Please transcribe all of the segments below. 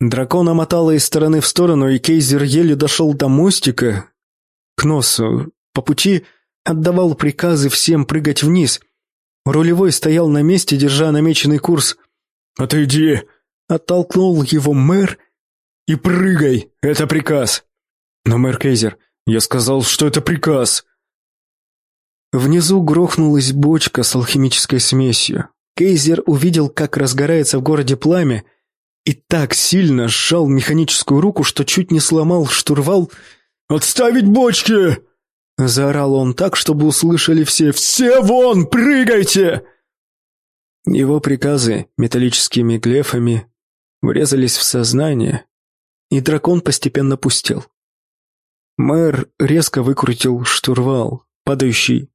Дракона мотало из стороны в сторону, и Кейзер еле дошел до мостика к носу. По пути отдавал приказы всем прыгать вниз. Рулевой стоял на месте, держа намеченный курс. «Отойди!» — оттолкнул его мэр. «И прыгай! Это приказ!» «Но, мэр Кейзер, я сказал, что это приказ!» Внизу грохнулась бочка с алхимической смесью. Кейзер увидел, как разгорается в городе пламя, и так сильно сжал механическую руку, что чуть не сломал штурвал. «Отставить бочки!» Заорал он так, чтобы услышали все. «Все вон! Прыгайте!» Его приказы металлическими глефами врезались в сознание, и дракон постепенно пустел. Мэр резко выкрутил штурвал, падающий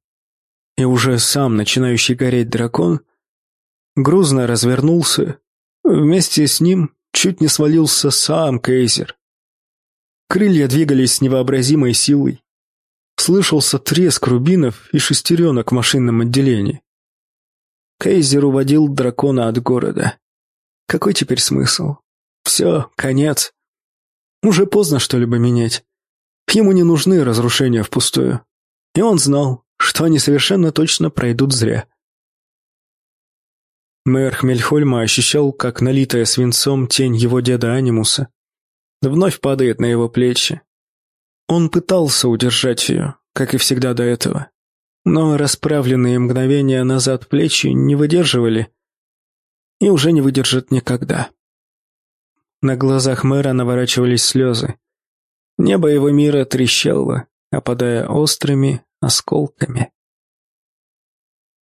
и уже сам начинающий гореть дракон грузно развернулся. Вместе с ним чуть не свалился сам Кейзер. Крылья двигались с невообразимой силой. Слышался треск рубинов и шестеренок в машинном отделении. Кейзер уводил дракона от города. Какой теперь смысл? Все, конец. Уже поздно что-либо менять. Ему не нужны разрушения впустую. И он знал, что они совершенно точно пройдут зря. Мэр Хмельхольма ощущал, как налитая свинцом тень его деда Анимуса вновь падает на его плечи. Он пытался удержать ее, как и всегда до этого, но расправленные мгновения назад плечи не выдерживали и уже не выдержат никогда. На глазах мэра наворачивались слезы. Небо его мира трещало, опадая острыми осколками.